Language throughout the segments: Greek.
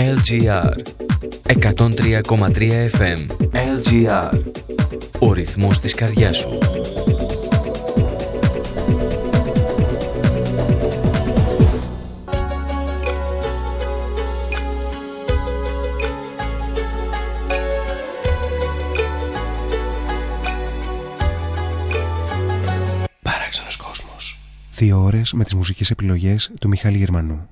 LGR 103,3 FM LGR Ο ρυθμός της καρδιάς σου. Παράξενος κόσμος. Δύο ώρες με τις μουσικές επιλογές του Μιχάλη Γερμανού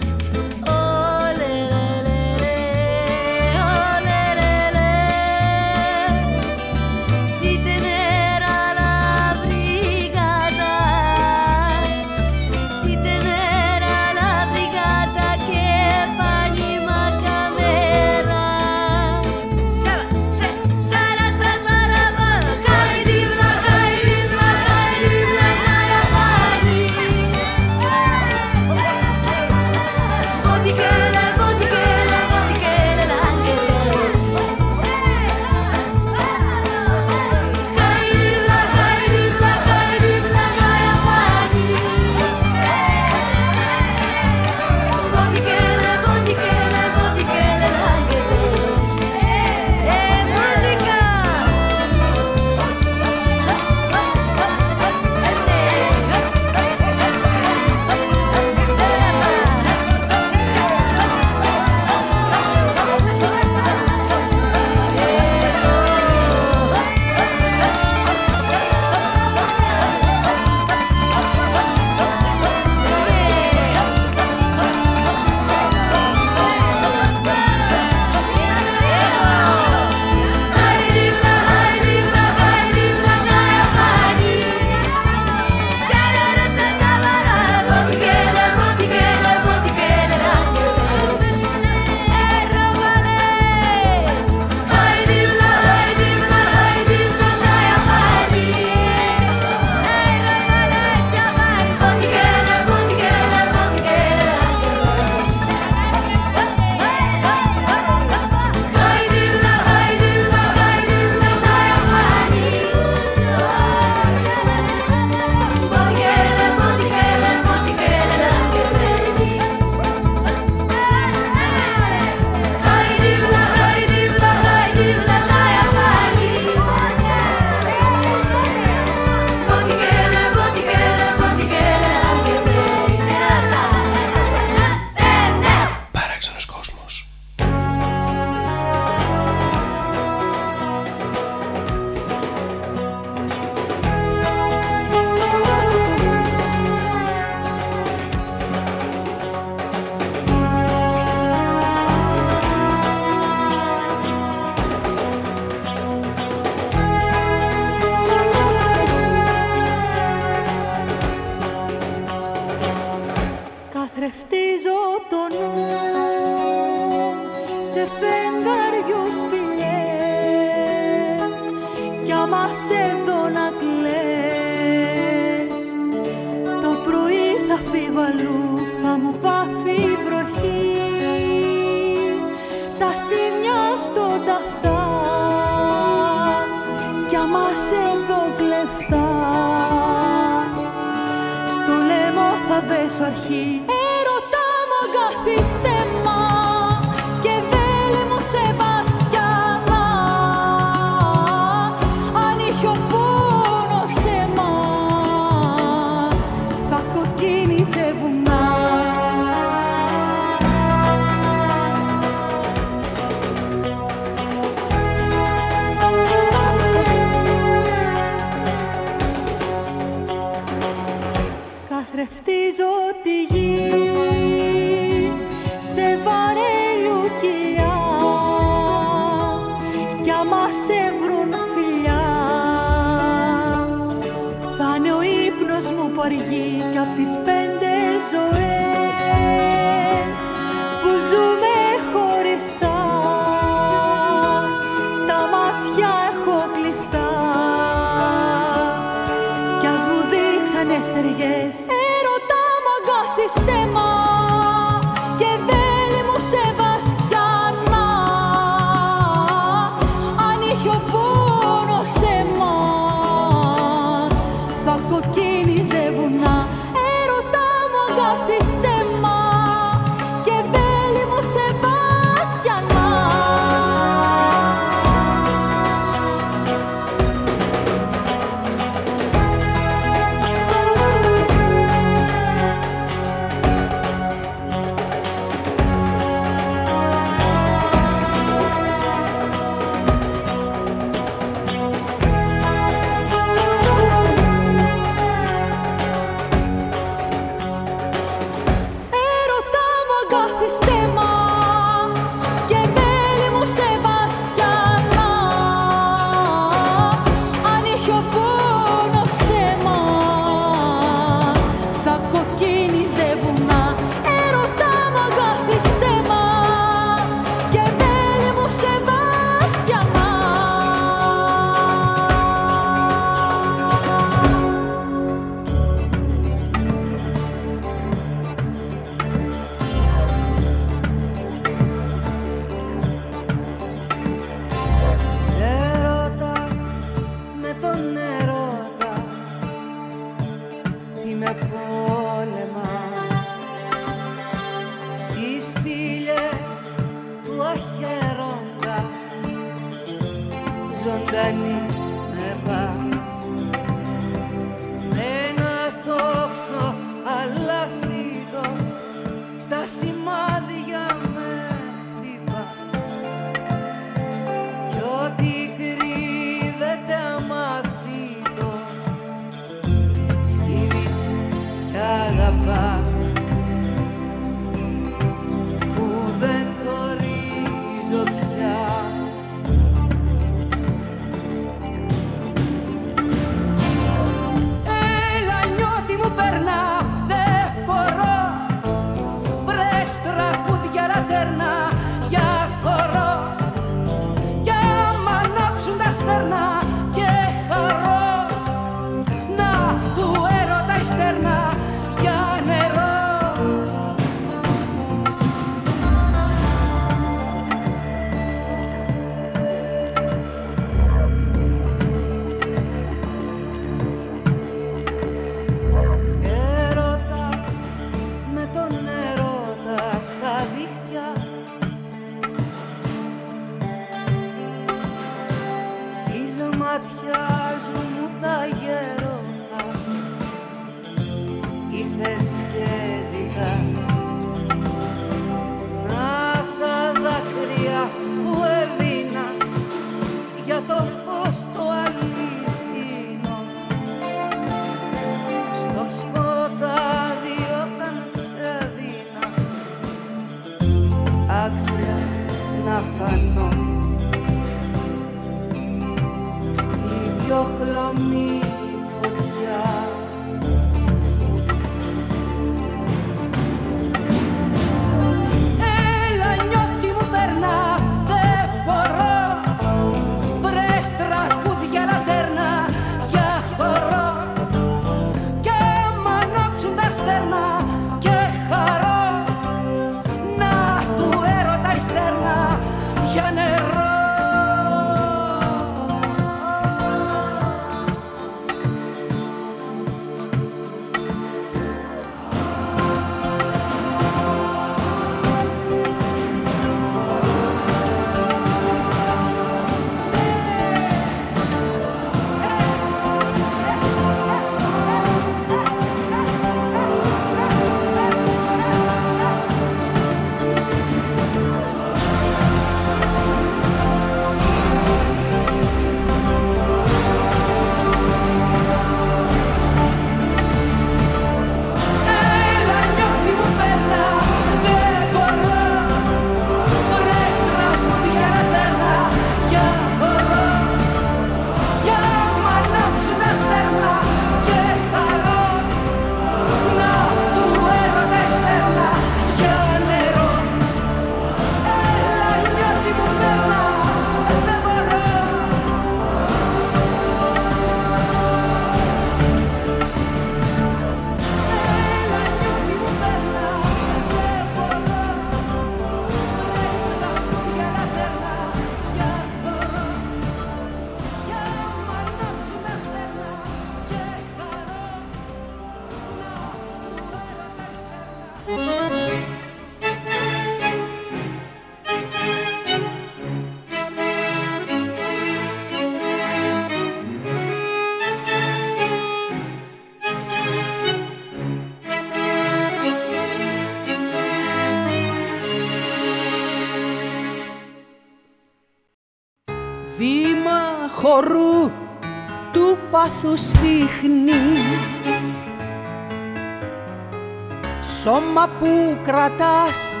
Σώμα που κρατάς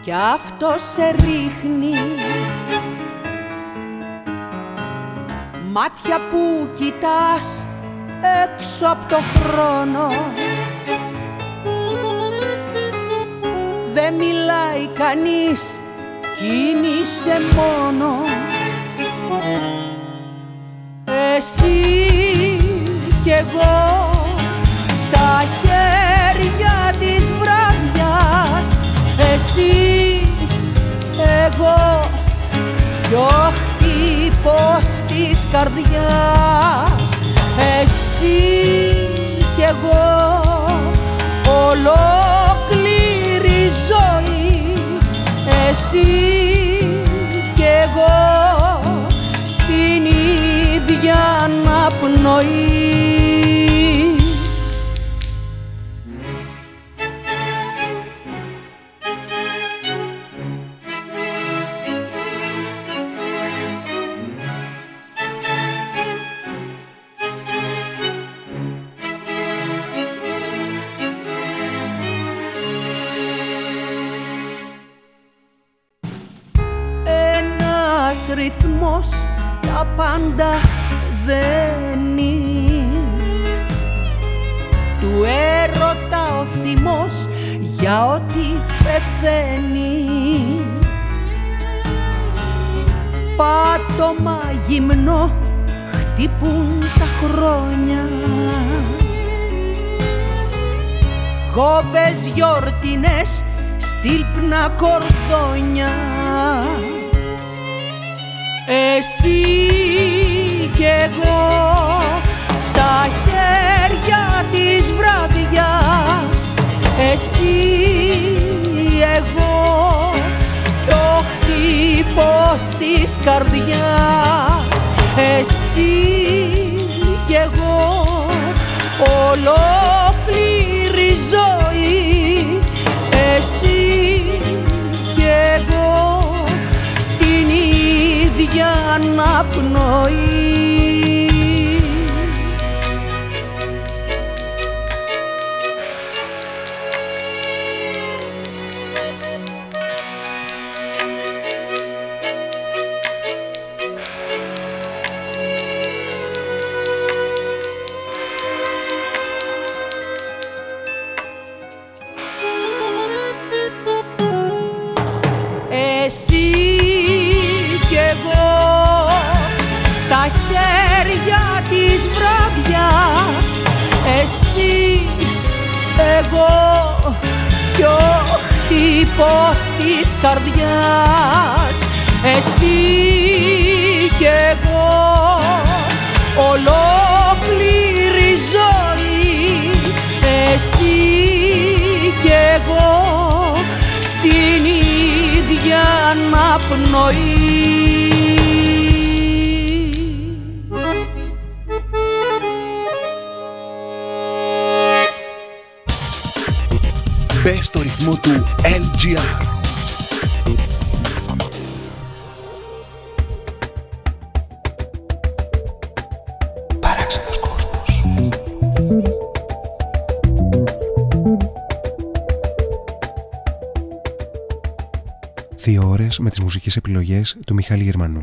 κι αυτό σε ρίχνει. Μάτια που κοιτάς έξω από το χρόνο. Δεν μιλάει κανείς κίνησε μόνο. Εσύ κι εγώ Εσύ, εγώ κι ο χτύπος της καρδιάς. Εσύ κι εγώ ολόκληρη ζωή. Εσύ κι εγώ στην ίδια αναπνοή γιορτινές στυλπνα κορδόνια. Εσύ κι εγώ στα χέρια της βραδιάς. Εσύ, εγώ κι ο χτύπος της καρδιάς. Εσύ κι εγώ ολόκληρη Εσύ κι εγώ στην ίδια αναπνοή χτύπος της καρδιάς. Εσύ κι εγώ ολόκληρη ζωή. Εσύ κι εγώ στην ίδια αναπνοή. Μπε στο ρυθμό του LGR. Παράξενος κόσμος. Δύο ώρες με τις μουσικές επιλογές του Μιχάλη Γερμανού.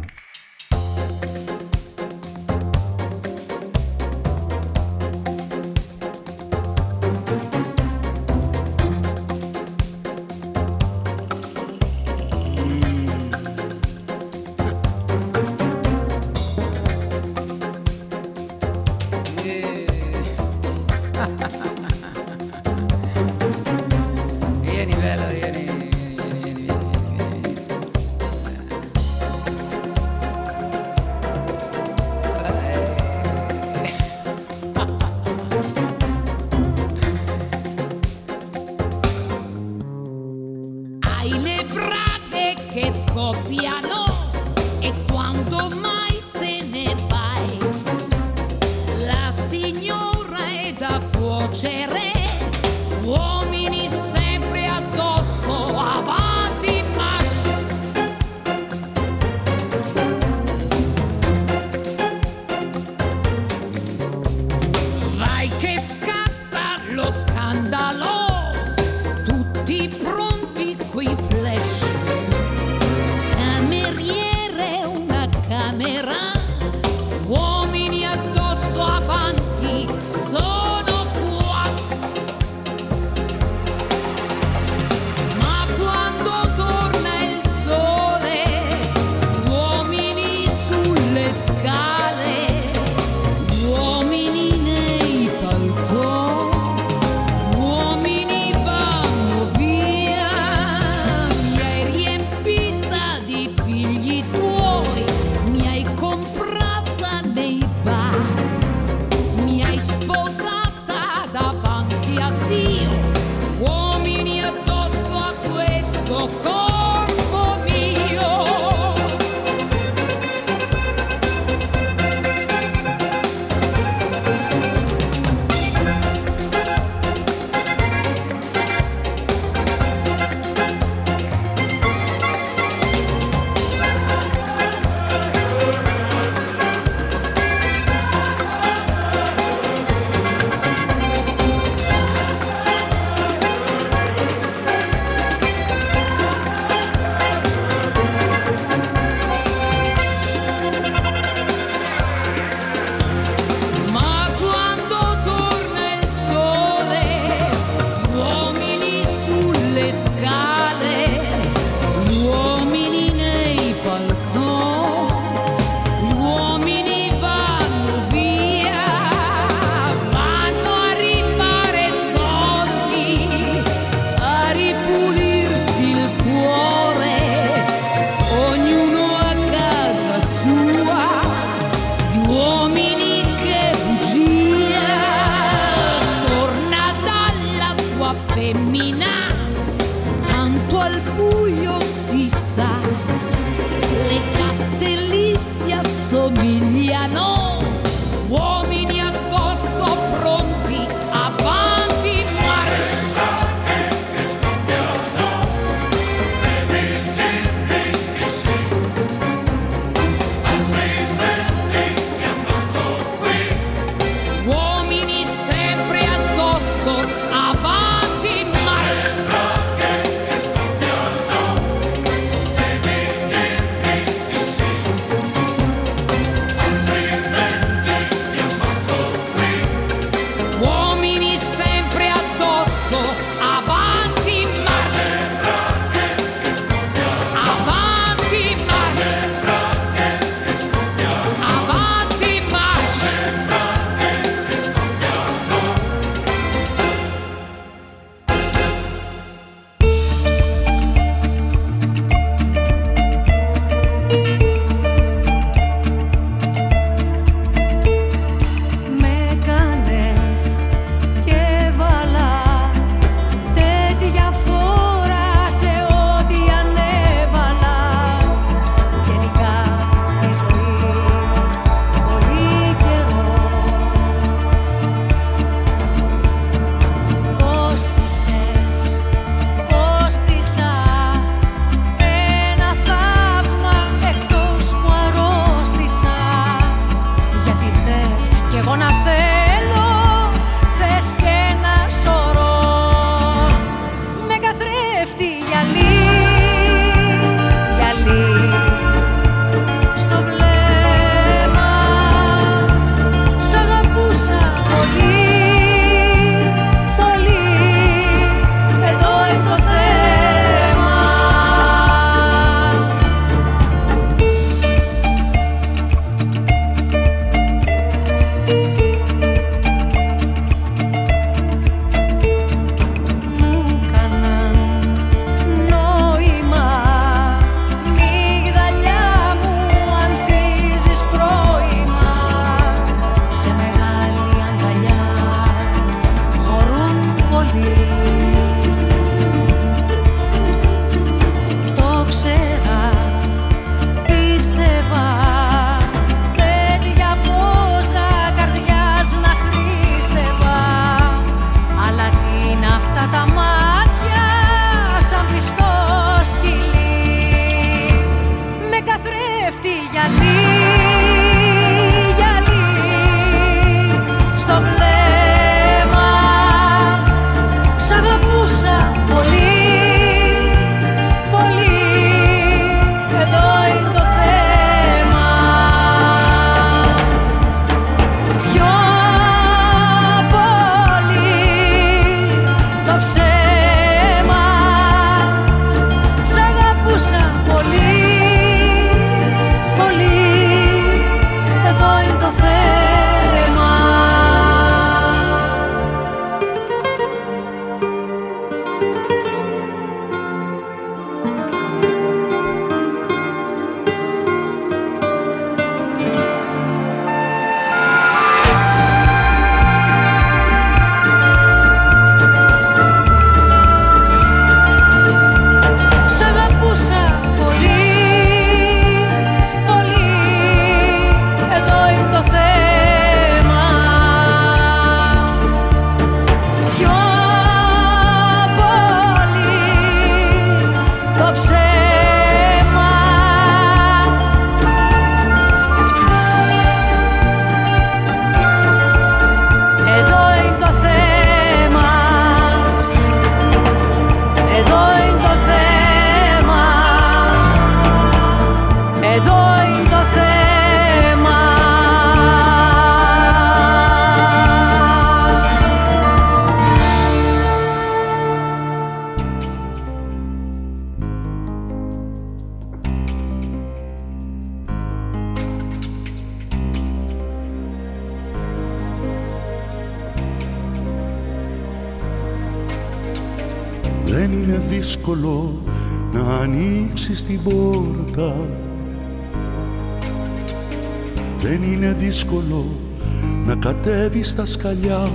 Στα σκαλιά.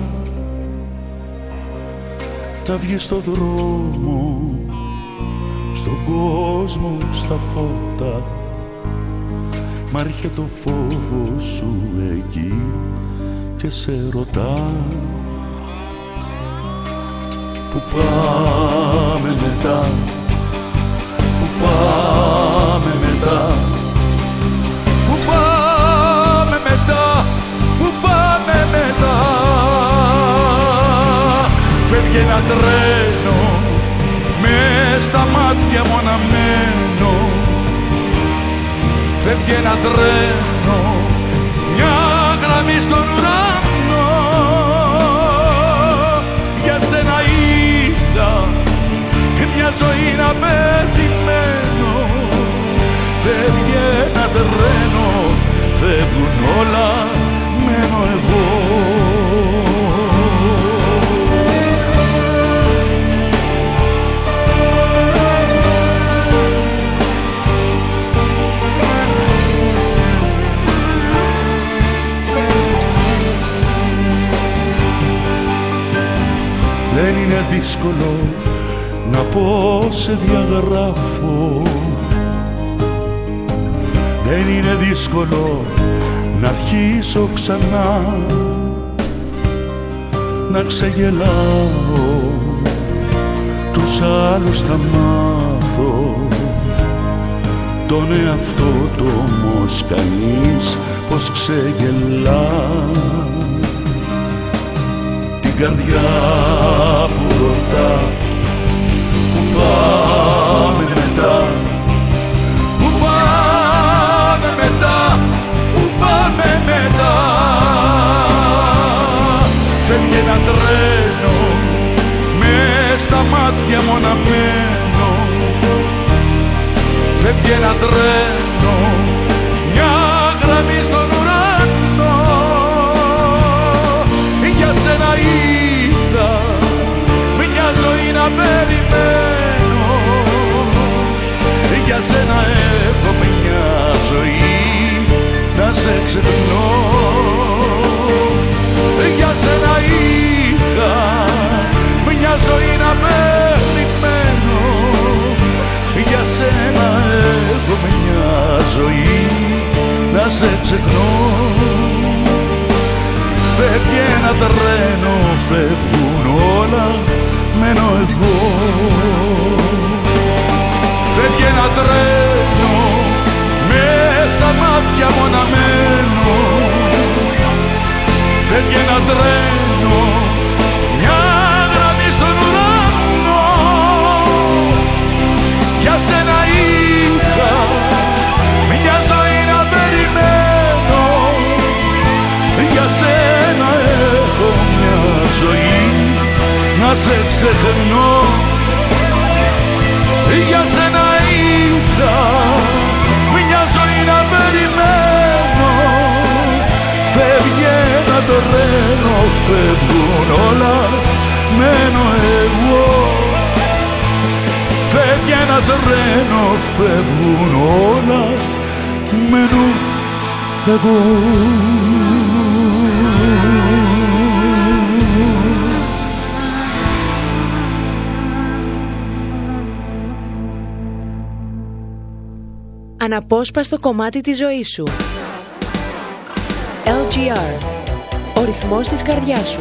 Να βγει στο δρόμο στον κόσμο στα φώτα. Μ' έρχεται το φόβο σου εκεί και σε ρωτά. Πού πάμε μετά, πού πάμε τρένο με στα μάτια μοναμένο Φεύγει ένα τρένο μια γραμμή στον ουρανό Για σένα είδα μια ζωή να περιμένω Φεύγει ένα τρένο, φεύγουν όλα, δύσκολο να πω σε διαγράφω. Δεν είναι δύσκολο να αρχίσω ξανά να ξεγελάω. Τους άλλους θα μάθω. Τον εαυτό το όμως κανείς πως ξεγελά καρδιά που ρωτά Πού πάμε μετά Πού πάμε μετά Πού πάμε μετά. Φεύγει ένα τρένο με στα μάτια μοναμένο Φεύγει ένα τρένο σε ξεχνώ. Για σένα είχα μια ζωή να περιμένω Για σένα έχω μια ζωή να σε ξεχνώ. Φεύγει ένα τρένο, φεύγουν όλα μένω εγώ. Φεύγει ένα τρένο με στα μάτια μοναμένο Φεύγει ένα τρένο μια γραμμή στον ουρανό. Για σένα είχα μια ζωή να περιμένω. Για σένα έχω μια ζωή να σε ξεχνώ. Για τρένο, φεύγουν όλα, μένω εγώ Φεύγει ένα τρένο, φεύγουν όλα, μένω εγώ αναπόσπαστο κομμάτι της ζωής σου. LGR. Ο ρυθμός της καρδιάς σου.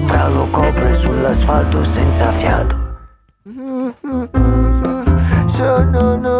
L'ombra lo copre sull'asfalto senza fiato. Mm, mm, mm, Sono noi.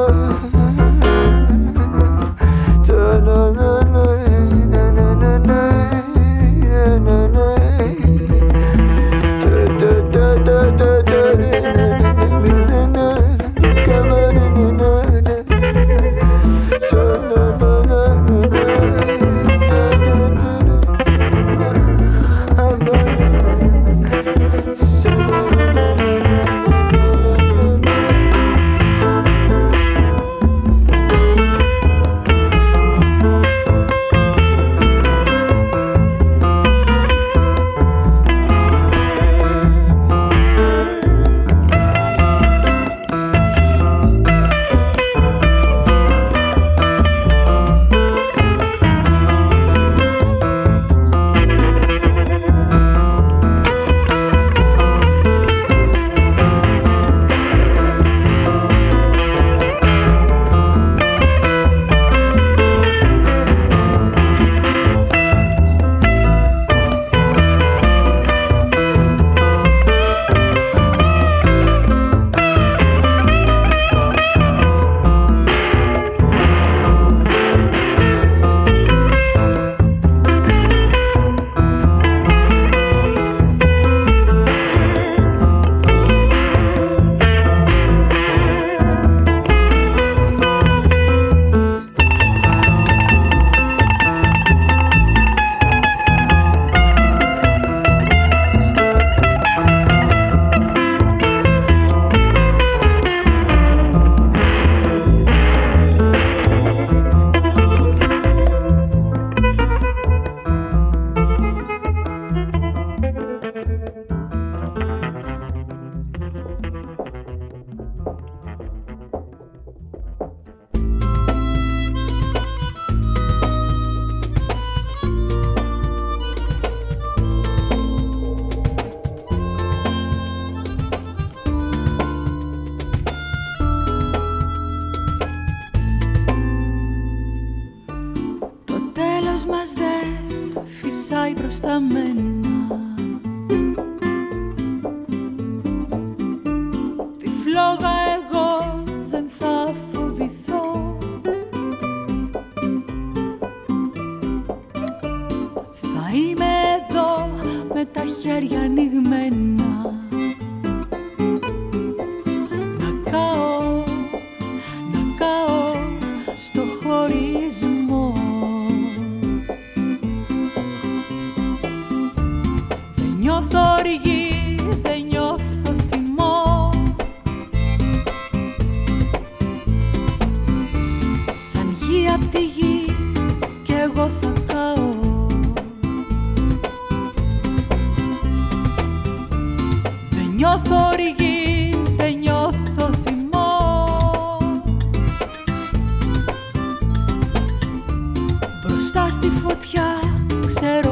ser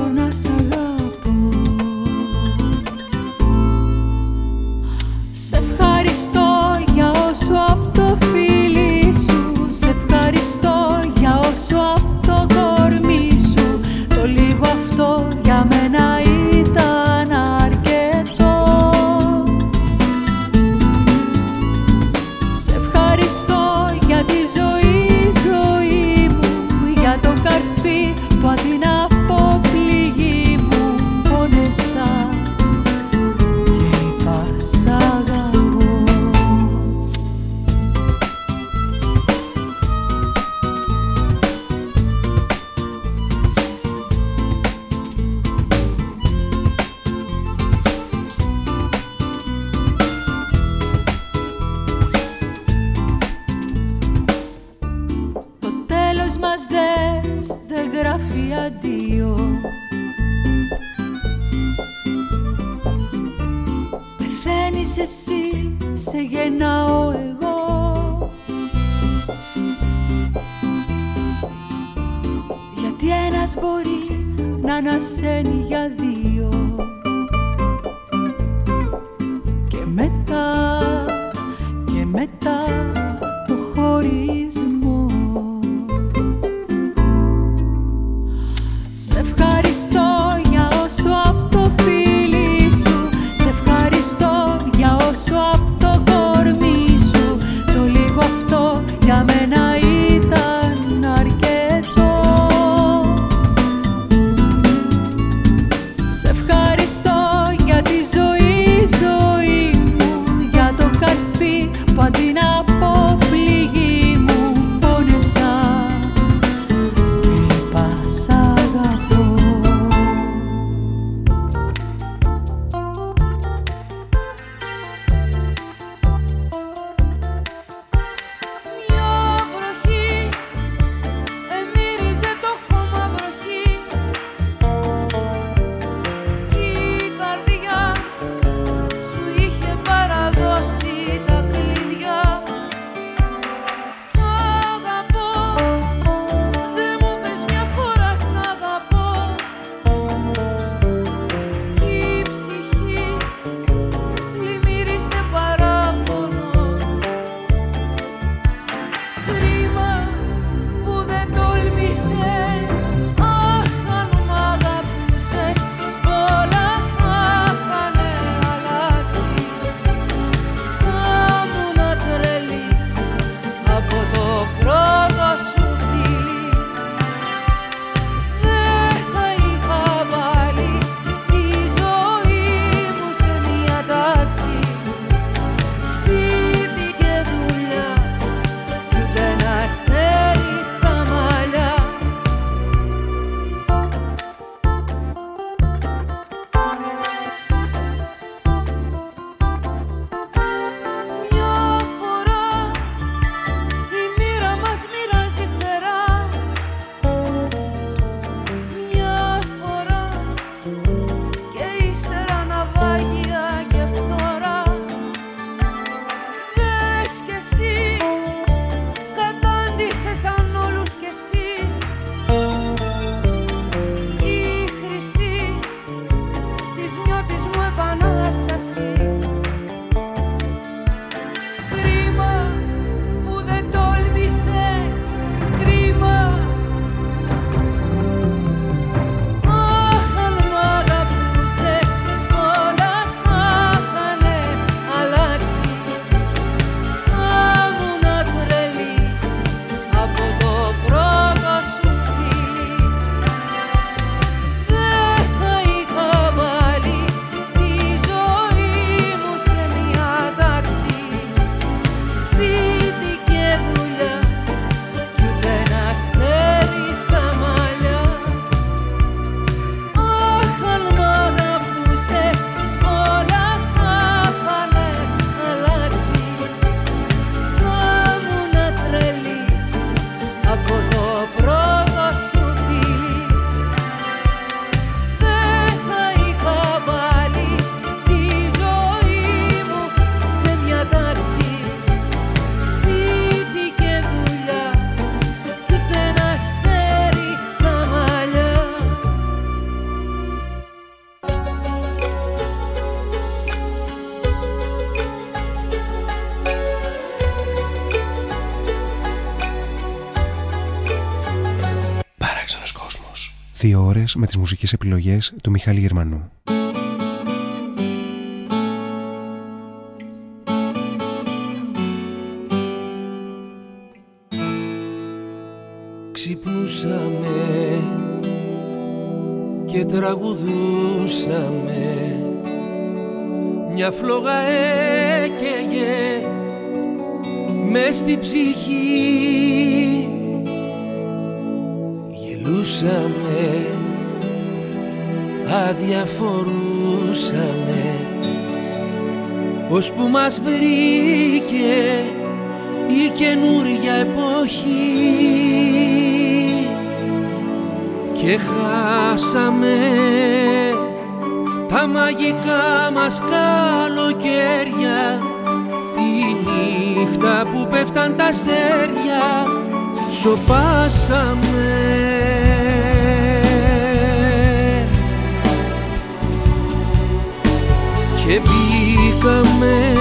Δύο ώρες με τις μουσικές επιλογές του Μιχάλη Γερμανού. Ξυπνούσαμε και τραγουδούσαμε μια φλόγα έκαιγε μες στη ψυχή αδιαφορούσαμε. Ως που μας βρήκε η καινούρια εποχή. Και χάσαμε τα μαγικά μας καλοκαίρια τη νύχτα που πέφταν τα αστέρια. Σοπάσαμε και μπήκαμε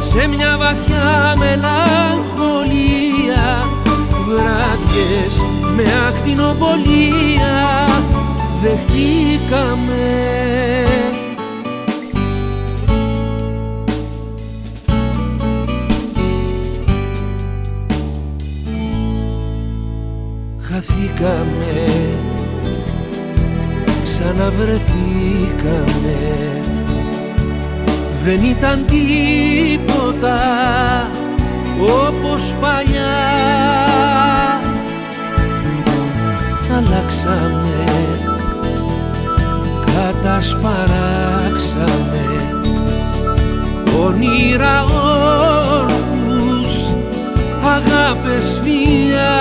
σε μια βαθιά μελαγχολία. Βράδιες με ακτινοβολία δεχτήκαμε. Χαθήκαμε Ξαναβρεθήκαμε Δεν ήταν τίποτα όπως παλιά. Αλλάξαμε κατασπαράξαμε όνειρα όρκους αγάπες φιλιά.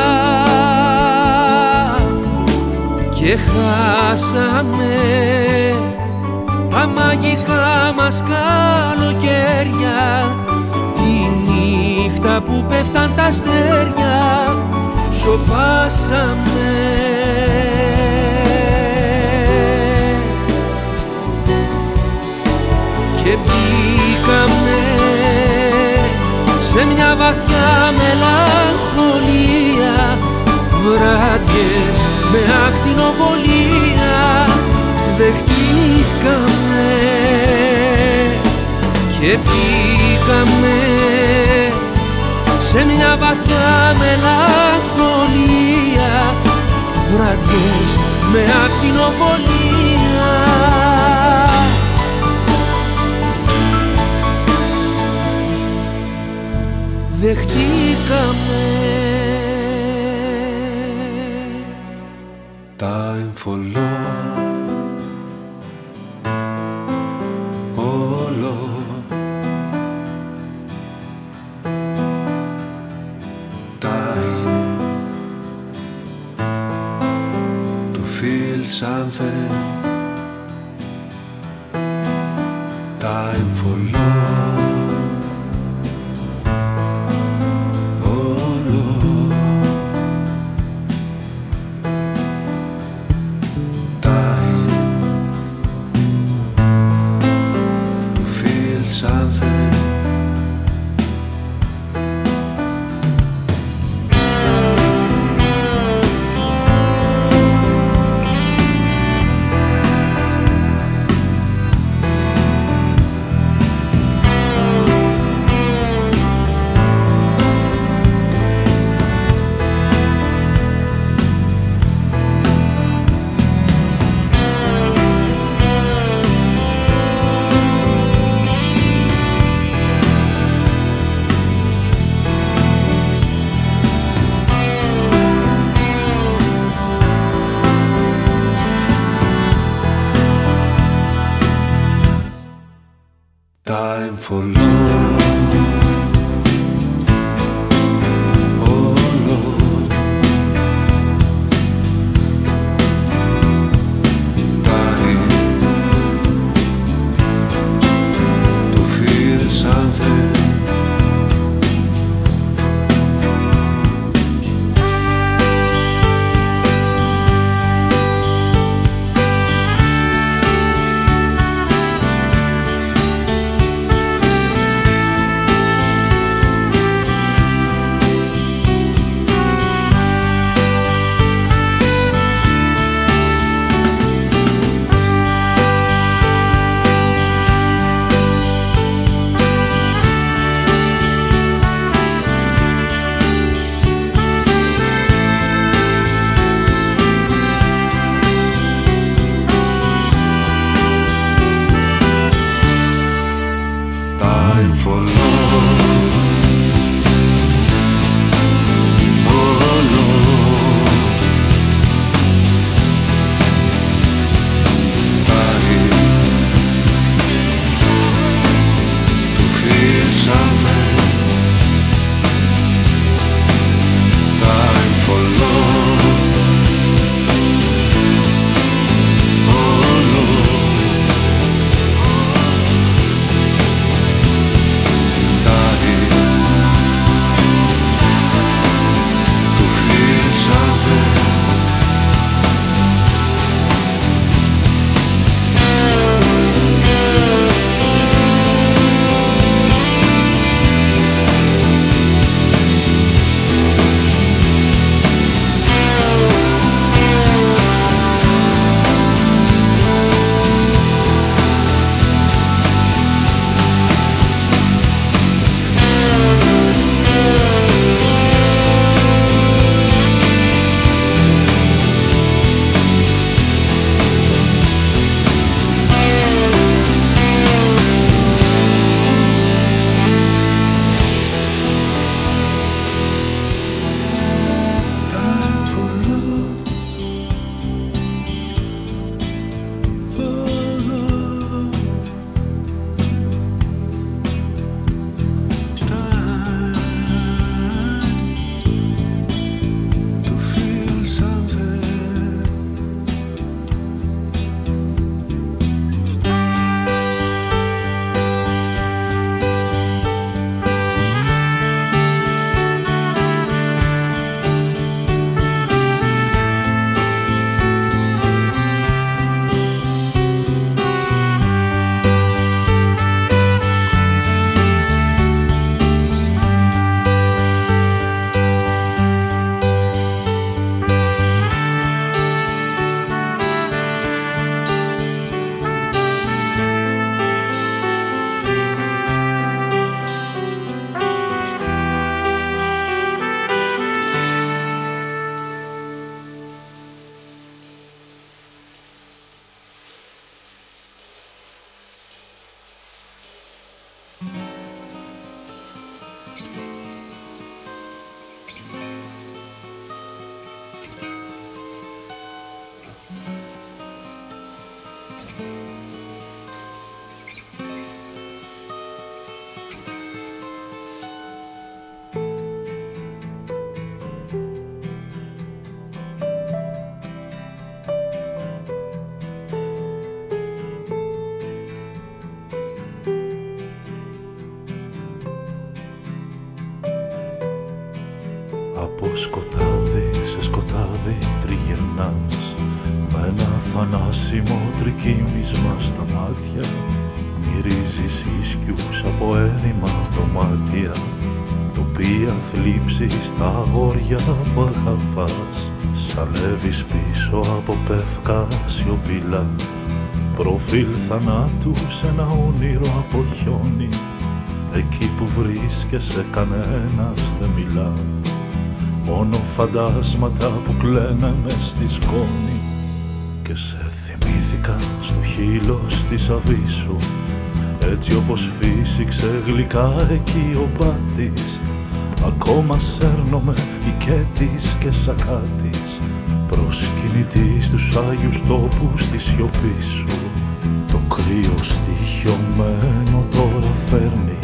Και χάσαμε τα μαγικά μας καλοκαίρια τη νύχτα που πέφταν τα αστέρια σοπάσαμε. Και μπήκαμε σε μια βαθιά μελαγχολία βράδιες με ακτινοβολία και μπήκαμε σε μια βαθιά μελαγχολία. Βραδιές με ακτινοβολία δεχτήκαμε Time for 山飞。Μυρίζεις ίσκιους από έρημα δωμάτια Τοπία θλίψεις τα αγόρια που αγαπάς. Σαλεύεις πίσω από πεύκα σιωπηλά. Προφίλ θανάτου σε ένα όνειρο από χιόνι Εκεί που βρίσκεσαι κανένας δεν μιλά. Μόνο φαντάσματα που κλαίνε μες στη σκόνη. Και σε θυμήθηκα στο χείλος της αβίσου Έτσι όπως φύσηξε γλυκά εκεί ο μπάτης Ακόμα σέρνομαι οικέτης και σακάτης. Προσκυνητής στους Άγιους τόπους της σιωπής σου. Το κρύο στοιχειωμένο τώρα φέρνει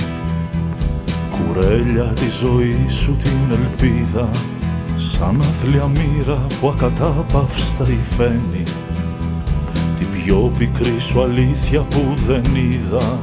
Κουρέλια τη ζωή σου την ελπίδα Σαν αθλια μοίρα που ακατάπαυστα υφαίνει Την πιο πικρή σου αλήθεια που δεν είδα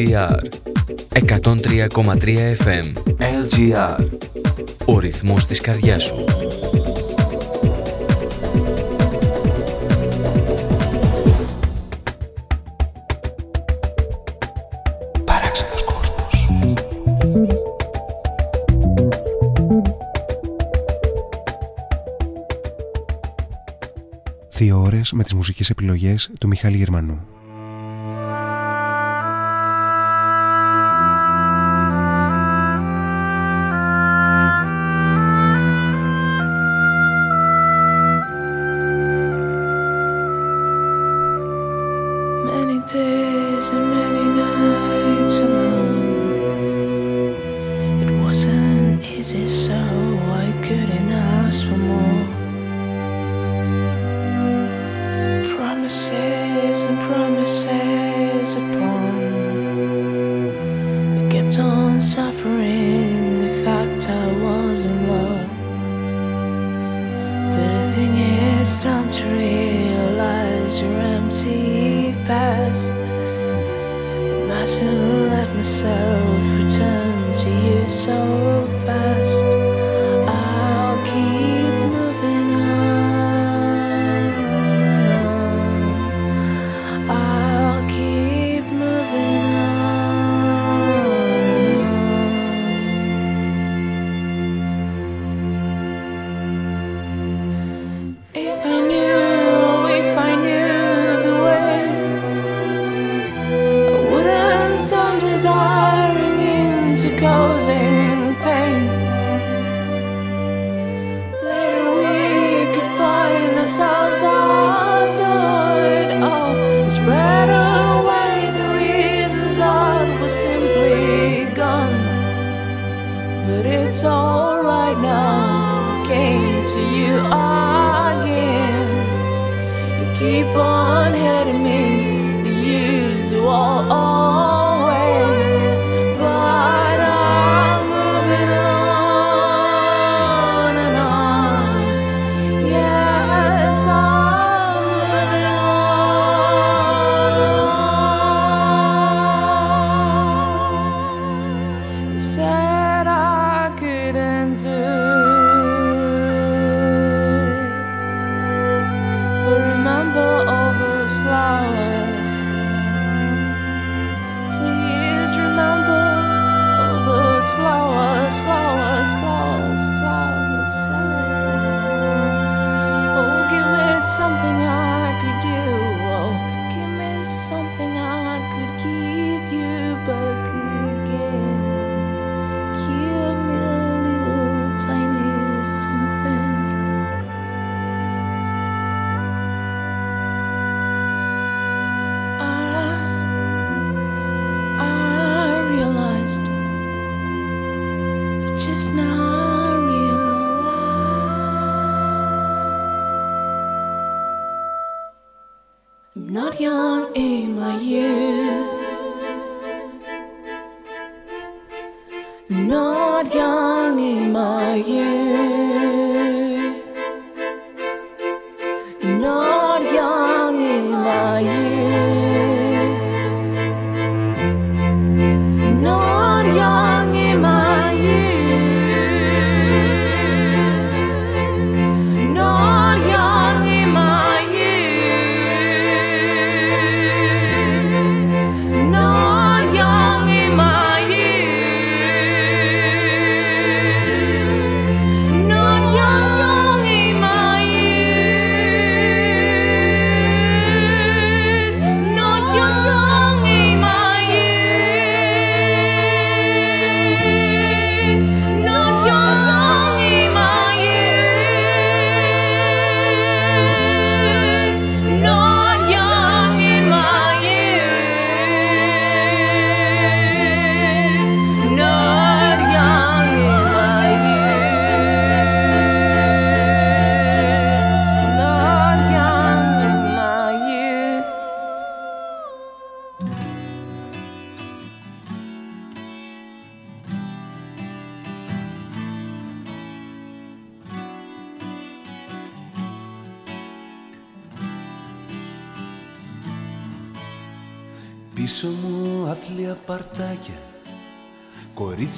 LGR 103,3 FM LGR Ο ρυθμός της καρδιάς σου. Παράξενος κόσμος. Δύο ώρες με τις μουσικές επιλογές του Μιχάλη Γερμανού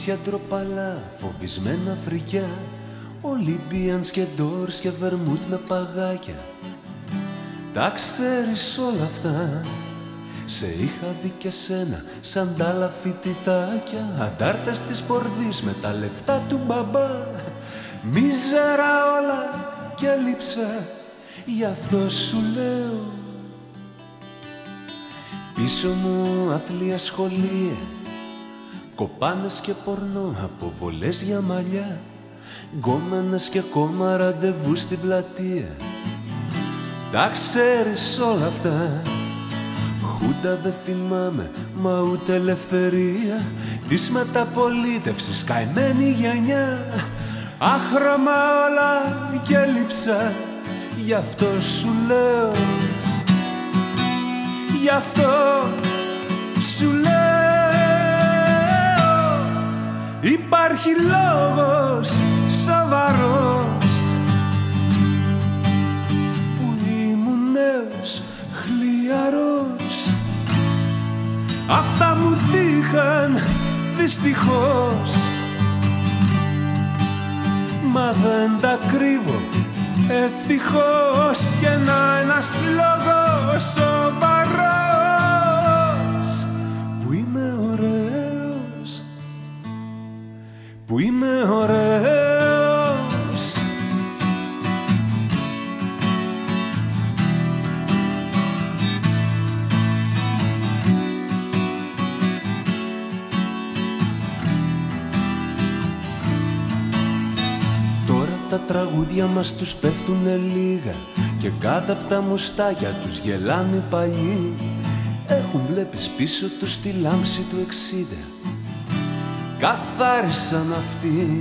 κορίτσια ντροπαλά, φοβισμένα φρικιά. Ολυμπιανς και ντόρς και βερμούτ με παγάκια. Τα ξέρεις όλα αυτά. Σε είχα δει και σένα σαν τα άλλα φοιτητάκια. Αντάρτες της πορδής με τα λεφτά του μπαμπά. Μίζερα όλα και λείψα γι' αυτό σου λέω. Πίσω μου αθλία σχολεία. Πάνες και πορνό, αποβολές για μαλλιά. Γκόμενες και ακόμα ραντεβού στην πλατεία. Τα ξέρεις όλα αυτά. Χούντα δεν θυμάμαι, μα ούτε ελευθερία. Της μεταπολίτευσης καημένη γενιά. Άχρωμα όλα και λείψα. Γι' αυτό σου λέω. Γι' αυτό σου λέω. Υπάρχει λόγος σοβαρός. Που ήμουν νέος χλιαρός. Αυτά μου τύχαν δυστυχώς. Μα δεν τα κρύβω ευτυχώς. Και να ένας λόγος σοβαρός. Που είμαι ωραίος. Τα τραγούδια μας τους πέφτουνε λίγα και κάτω από τα μουστάκια τους γελάνε οι παλιοί. Έχουν βλέπεις πίσω τους τη λάμψη του εξήντα καθάρισαν αυτοί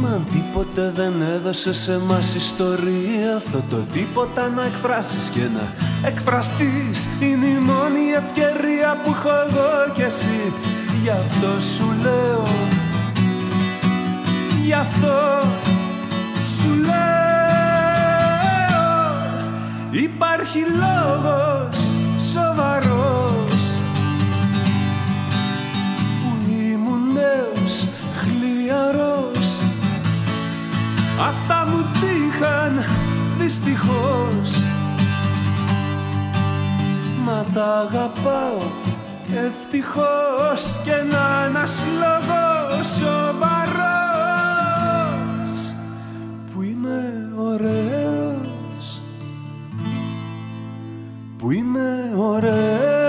Μα αν τίποτε δεν έδωσε σε μας ιστορία. Αυτό το τίποτα να εκφράσεις και να εκφραστείς. Είναι η μόνη ευκαιρία που έχω εγώ κι εσύ. Γι' αυτό σου λέω Γι' αυτό σου λέω. Υπάρχει λόγος σοβαρός χλιαρός αυτά μου τύχαν δυστυχώς. Μα τα αγαπάω ευτυχώς. Και να ένας λόγος σοβαρός ωραίος. Που είμαι ωραίος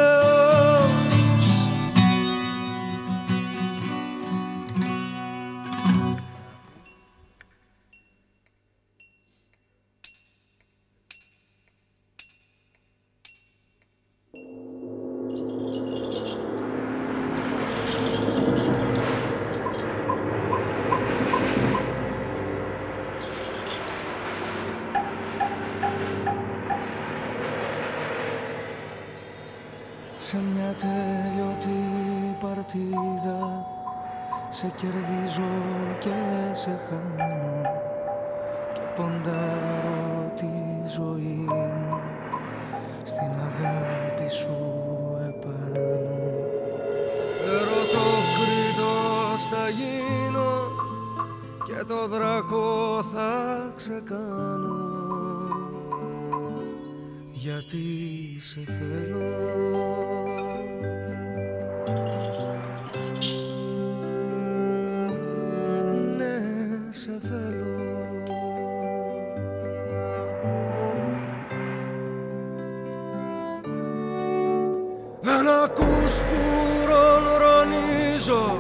ακούς που ρονρονίζω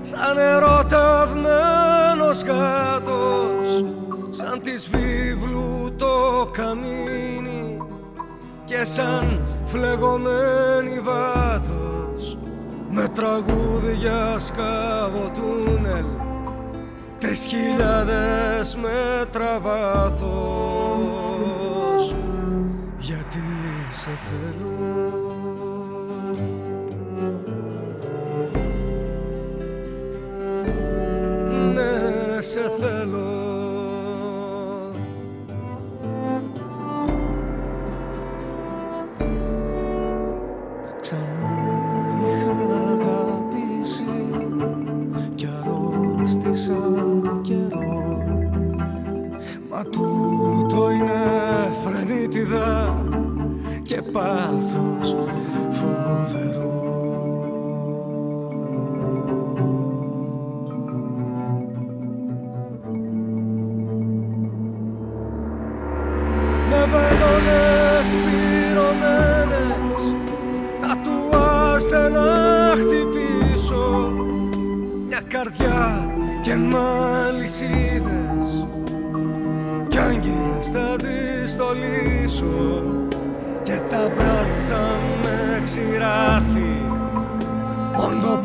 σαν ερωτευμένος γάτος σαν της βίβλου το καμίνι και σαν φλεγωμένη βάτος με τραγούδια σκάβο τούνελ τρεις χιλιάδες μέτρα βάθος. Γιατί σε θέλω σε θέλω. Ξανά είχα αγαπήσει κι αρρώστησα καιρό. Μα τούτο είναι φρενίτιδα και πάθος καρδιά και μαλισίδες κι άγγελες θα τη στολίσω και τα μπράτσα με ξηράφι πόντο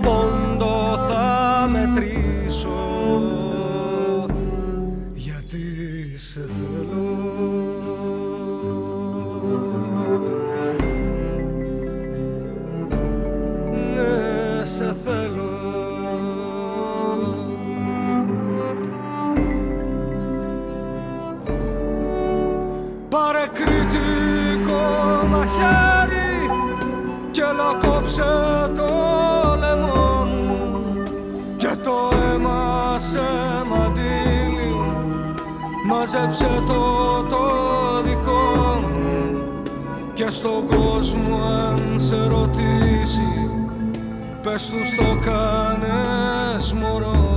Μάζεψε το το δικό μου Και στον κόσμο αν σε ρωτήσει Πες του το κάνες μωρό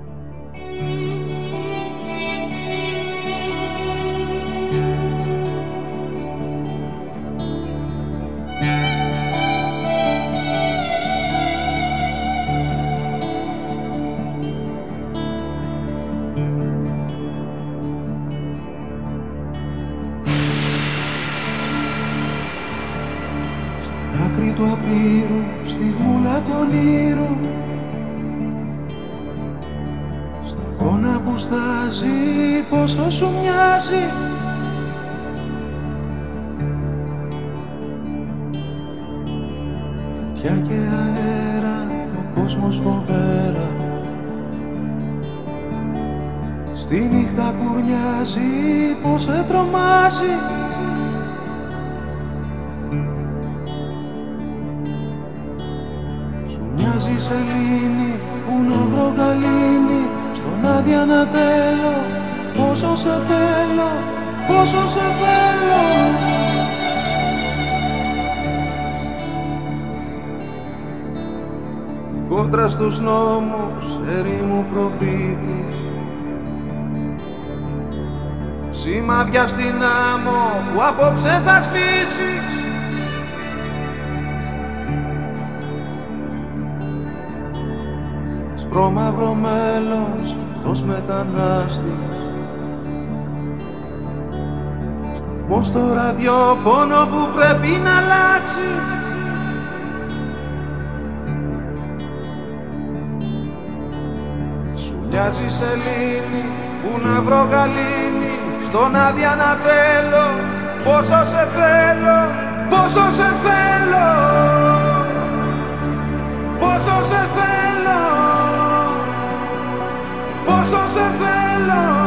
Σταγόνα που στάζει, πόσο σου μοιάζει. Φωτιά και αέρα, το κόσμος φοβέρα. Στη νύχτα κουρνιάζει, πως σε τρομάζει Πόσο σε θέλω, πόσο σε θέλω. Κόντρα στους νόμους, ερήμου προφήτης. Σημάδια στην άμμο που απόψε θα σβήσεις. Ασπρόμαυρο μέλλον, σκεφτός μετανάστης Σταθμός στο ραδιόφωνο που πρέπει να αλλάξει. Σου μοιάζει σελήνη που να βρω γαλήνη Στον άδεια να τέλω Πόσο σε θέλω, πόσο σε θέλω. Πόσο σε θέλω Πόσο σε θέλω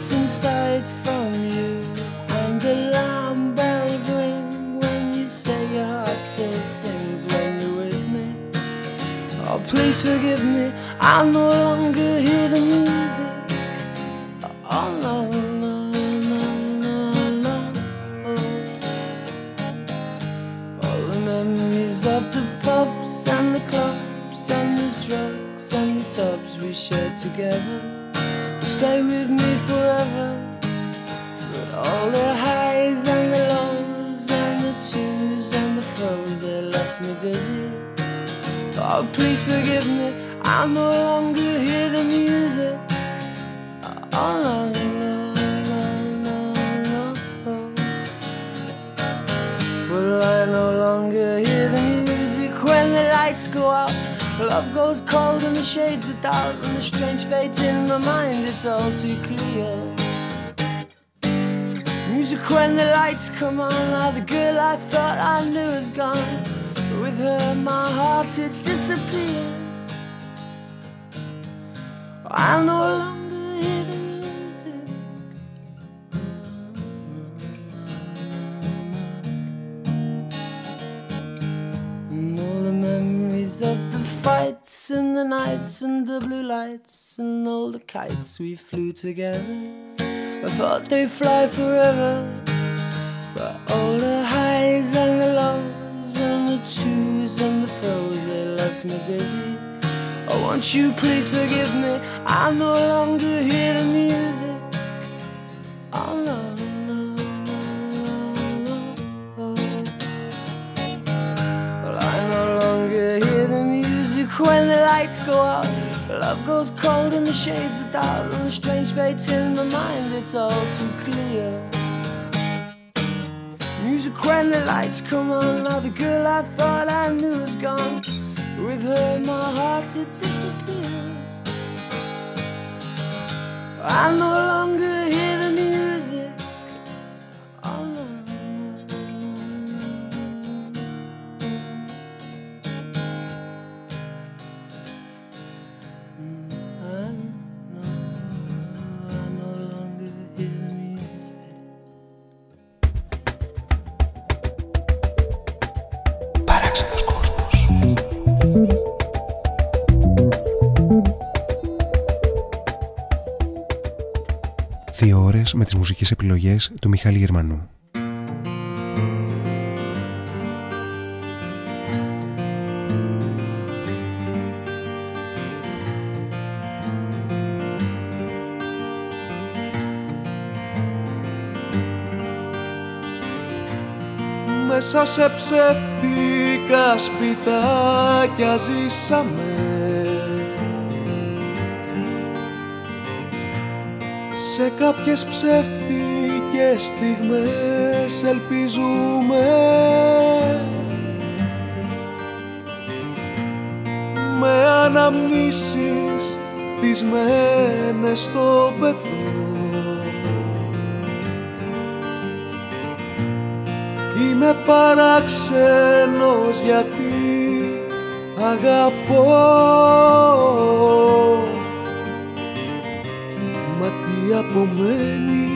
what's inside and all the kites we flew together. I thought they'd fly forever, but all the highs and the lows and the twos and the fro's they left me dizzy. Oh, won't you please forgive me? I no longer hear the music. Oh no, no, no, no. Well, I no longer hear the music when the lights go out. Love goes cold in the shades of doubt, and the strange fates in my mind. It's all too clear. Music when the lights come on. Now the girl I thought I knew is gone. With her, my heart it disappears. I'm no longer hear Δύο ώρες με τις μουσικές επιλογές του Μιχάλη Γερμανού. Μέσα σε ψεύτικα σπιτάκια ζήσαμε Σε κάποιες ψεύτικες στιγμές ελπίζουμε. Με αναμνήσεις πισμένες στο πετό Είμαι παράξενος γιατί αγαπώ τι απομένει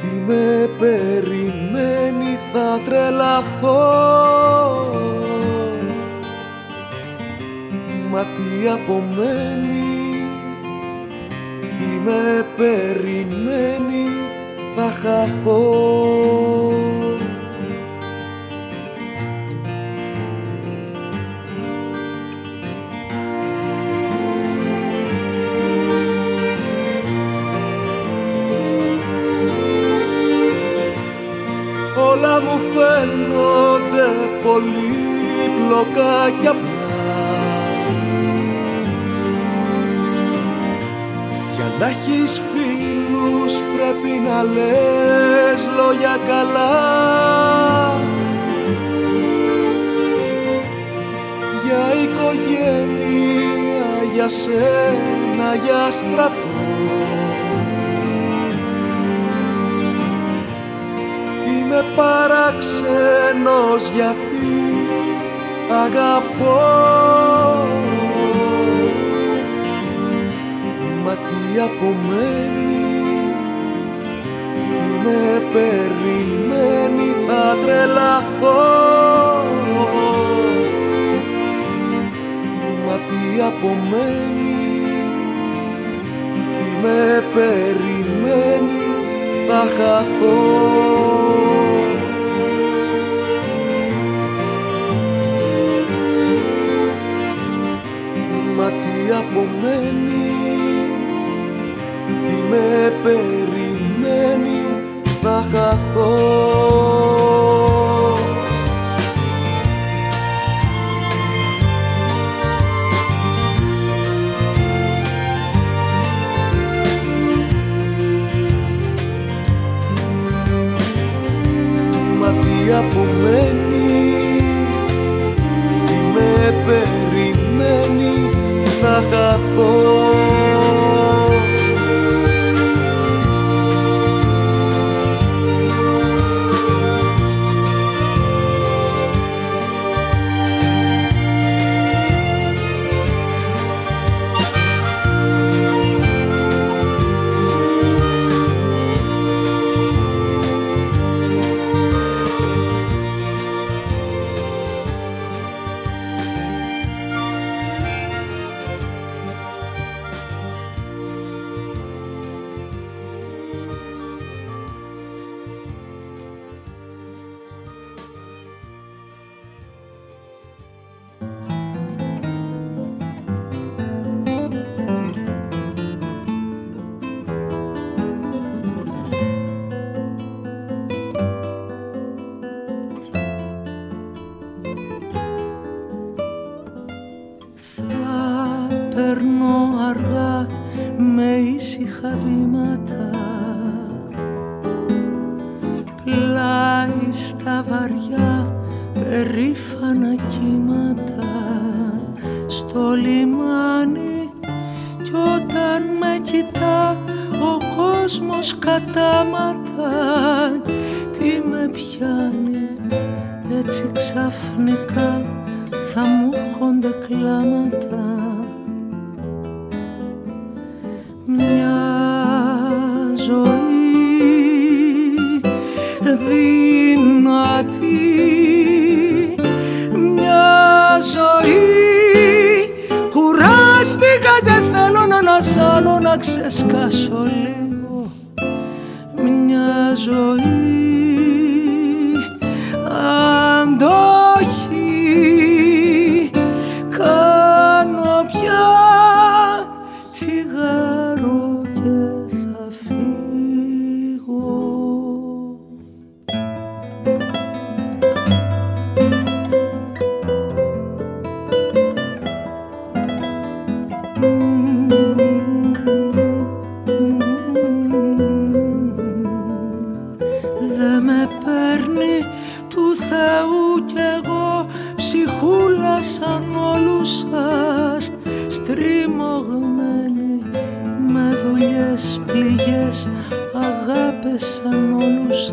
Τι με περιμένει θα τρελαθώ. Μα τι απομένει Τι με περιμένει θα χαθώ πολύπλοκα κι απλά. Για να έχεις φίλους πρέπει να λες λόγια καλά. Για οικογένεια, για σένα, για στρατό. Είμαι παράξενος γιατί αγαπώ Μα τι απομένει Τι με περιμένει θα τρελαθώ Μα τι απομένει θυμωμένη Τι με περιμένει θα χαθώ. Oh. ψυχές αγάπες σαν όλους.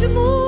mesmo.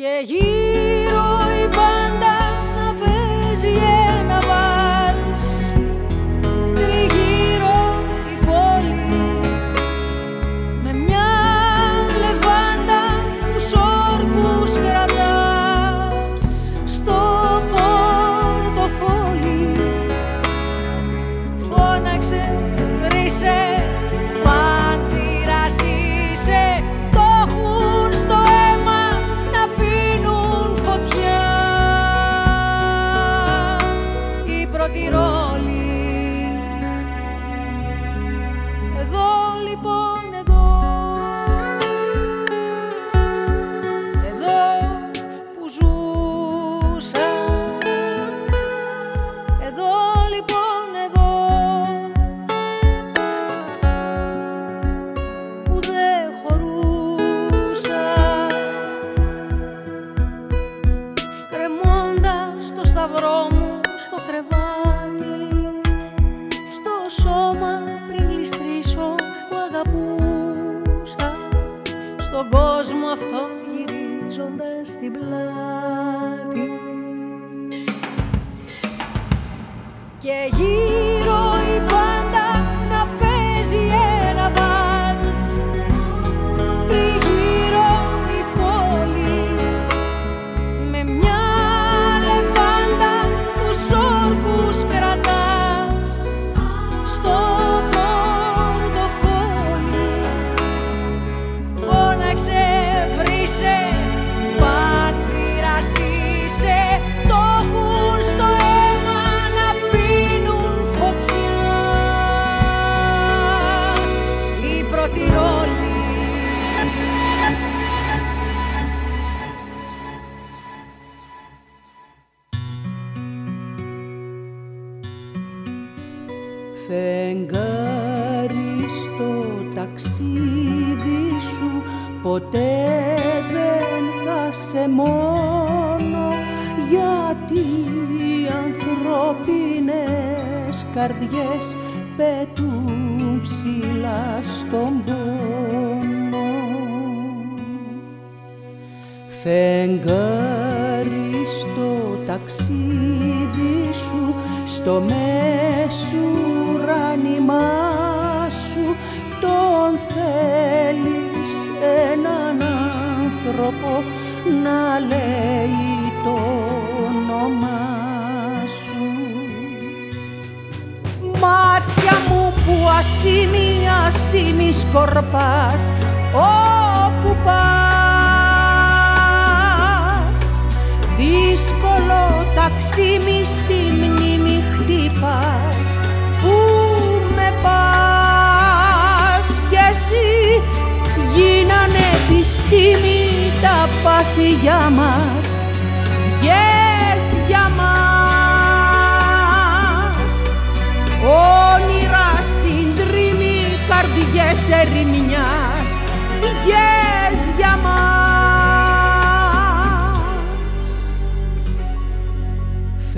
Yeah, you.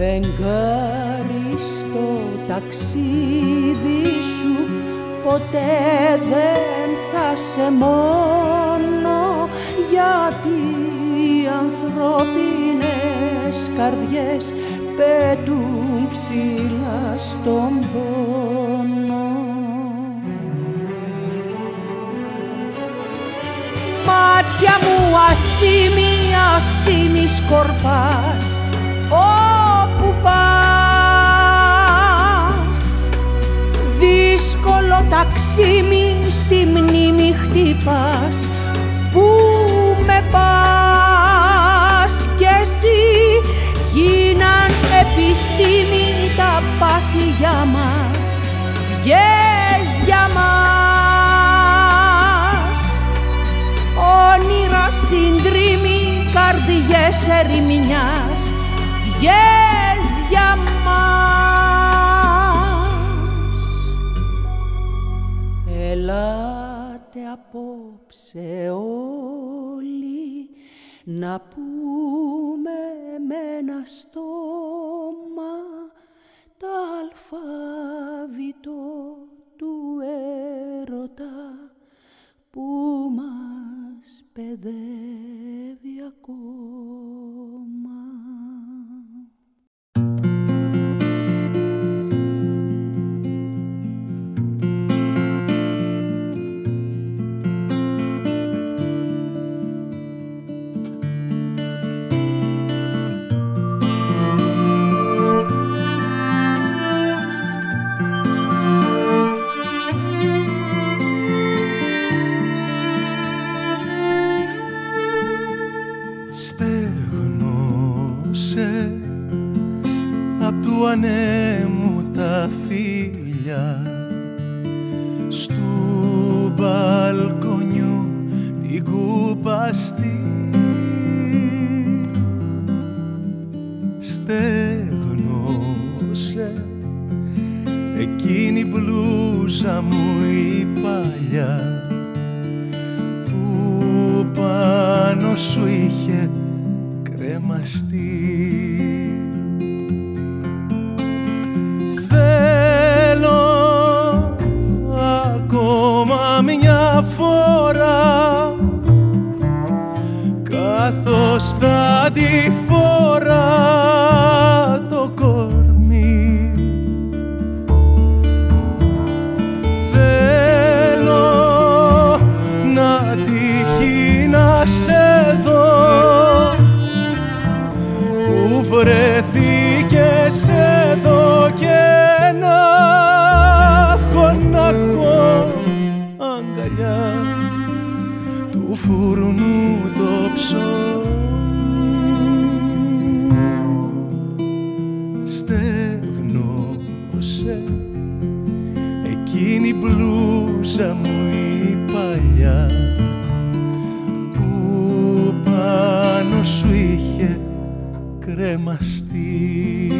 Φεγγάρι στο ταξίδι σου ποτέ δεν θα σε μόνο γιατί οι ανθρώπινες καρδιές πέτουν ψηλά στον πόνο. Μάτια μου ασήμι, ασήμι σκορπάς, δύσκολο ταξίμι στη μνήμη χτύπας Πού με πας κι εσύ γίναν επιστήμη τα πάθη για μας. Βγες για μας. Όνειρα συντρίμη καρδιές ερημινιάς. Βγες για μας. Ελάτε απόψε όλοι να πούμε με ένα στόμα τα αλφάβητο του έρωτα που μας παιδεύει ακόμα. Μα τι απομένει φίλια στου μπαλκονιού την κουπαστή στέγνωσε εκείνη η μπλούζα μου η παλιά που πάνω σου είχε κρεμαστεί mudar. Κρεμαστεί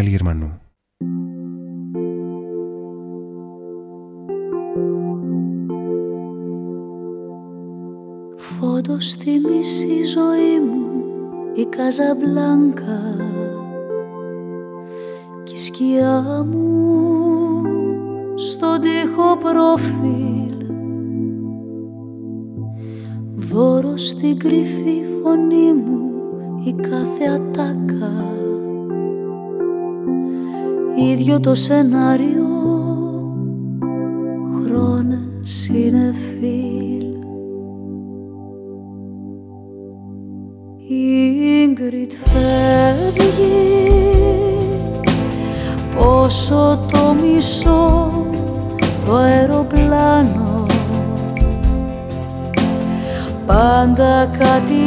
Μιχάλη Γερμανού. Φώτο στη μισή ζωή μου η Καζαμπλάνκα. Και η σκιά μου στον τοίχο προφίλ. Δώρο στην κρυφή φωνή μου η κάθε ατάκα ίδιο το σενάριο. Χρόνες συνεφίλ Η Ίγκριτ φεύγει. Πόσο το μισό το αεροπλάνο. Πάντα κάτι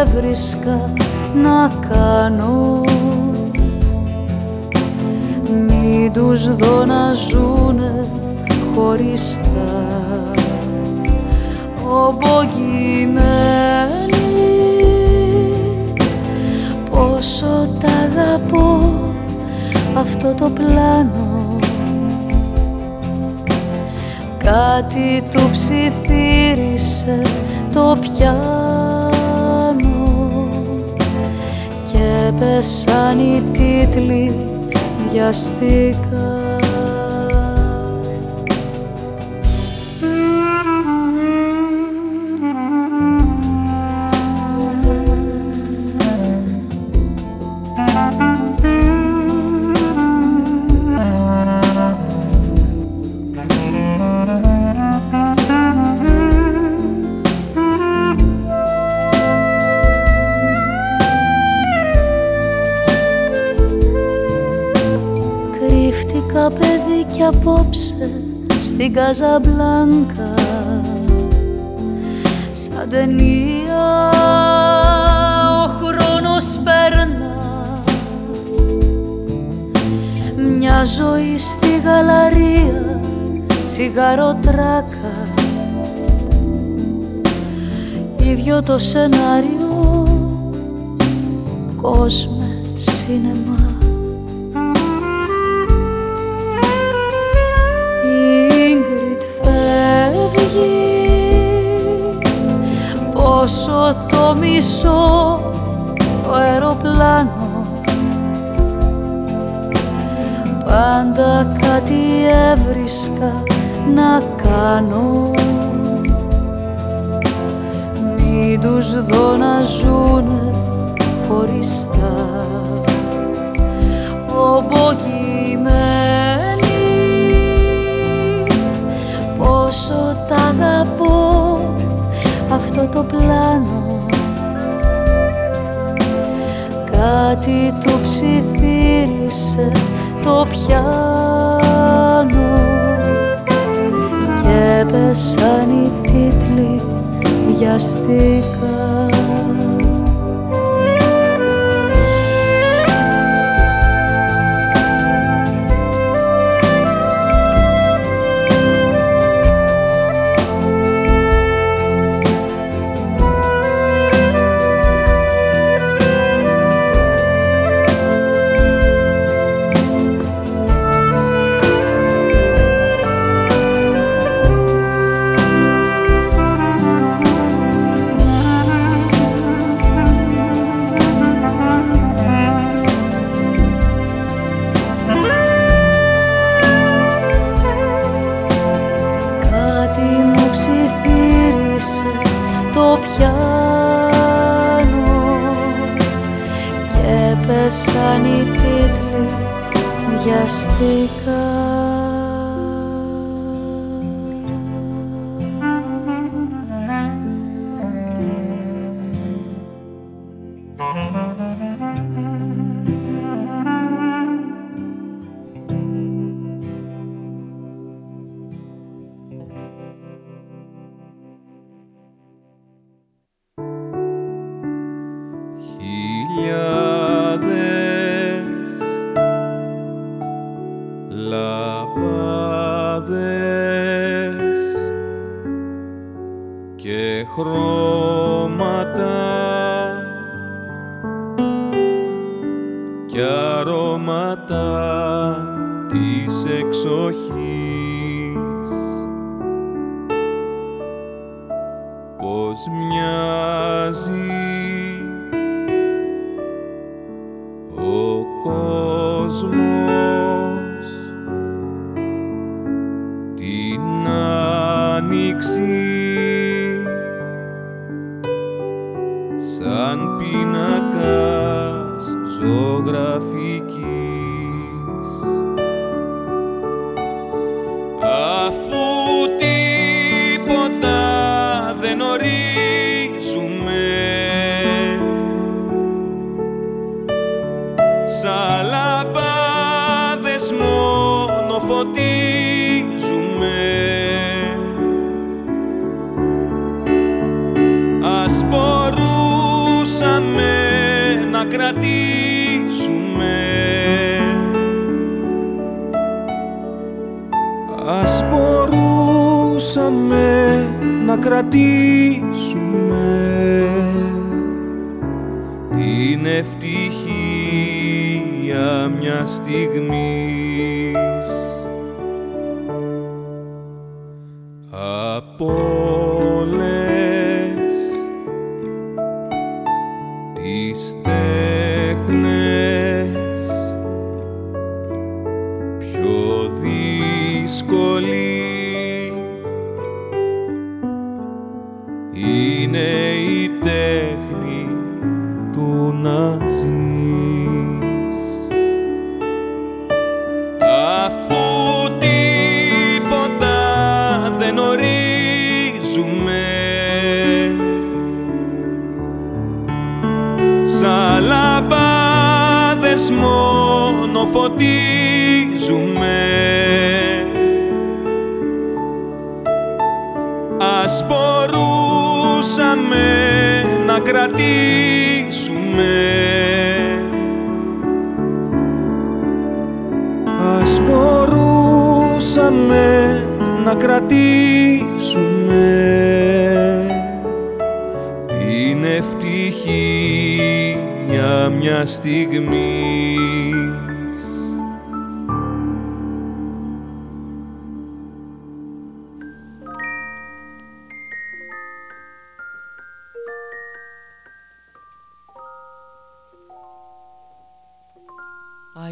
έβρισκα να κάνω Μην τους δω να ζουνε χωριστά. Ομπογημένοι Πόσο τα αγαπώ αυτό το πλάνο. Κάτι του ψιθύρισε το πιάνο. Και πέσαν οι τίτλοι βιαστικά Καζαμπλάνκα σαν ταινία ο χρόνος περνά. Μια ζωή στη γαλαρία τσιγαροτράκα ίδιο το σενάριο κόσμε σινεμά Πόσο το μισό το αεροπλάνο. Πάντα κάτι έβρισκα να κάνω. Μην τους δω να ζουνε χωριστά αυτό το πλάνο Κάτι του ψιθύρισε το πιάνο. Και πέσαν οι τίτλοι βιαστικά πιάνω. Και πέσαν οι τίτλοι βιαστικά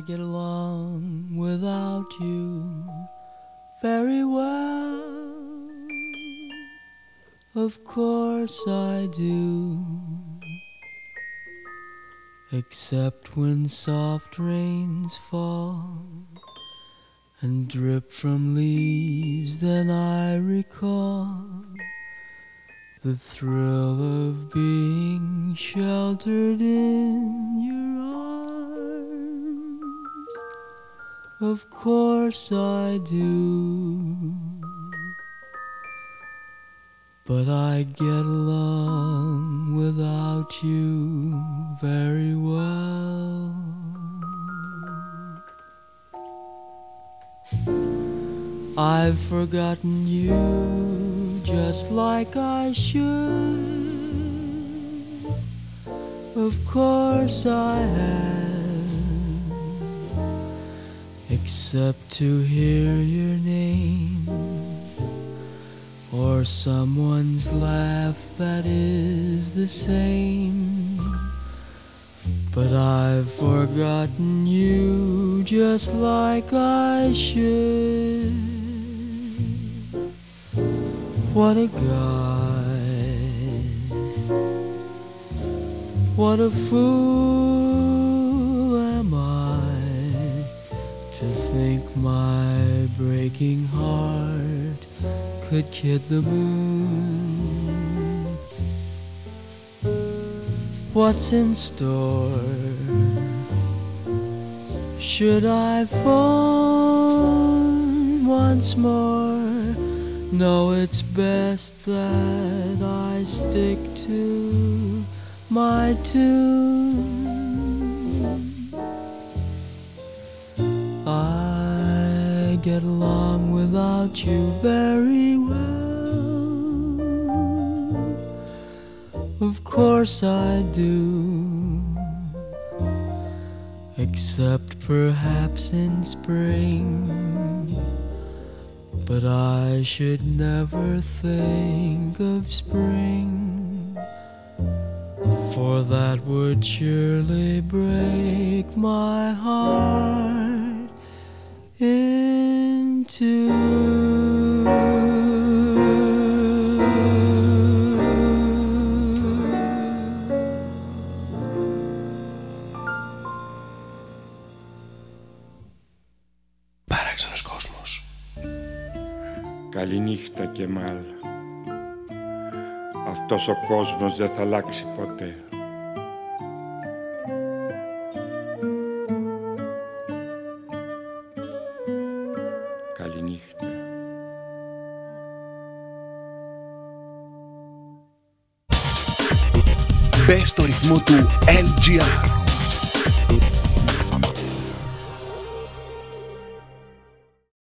get along without you very well. Of course I do. Except when soft rains fall and drip from leaves, then I recall the thrill of being sheltered in your Of course I do. But I get along without you very well. I've forgotten you just like I should. Of course I have, except to hear your name or someone's laugh that is the same. But I've forgotten you just like I should. What a guy. What a fool to think my breaking heart could kid the moon. What's in store? Should I phone once more? No, it's best that I stick to my tune. Get along without you very well. Of course I do. Except perhaps in spring. But I should never think of spring. For that would surely break my heart Καληνύχτα και μάλ. Αυτός ο κόσμος δεν θα αλλάξει ποτέ. Μπε στο ρυθμό του LGR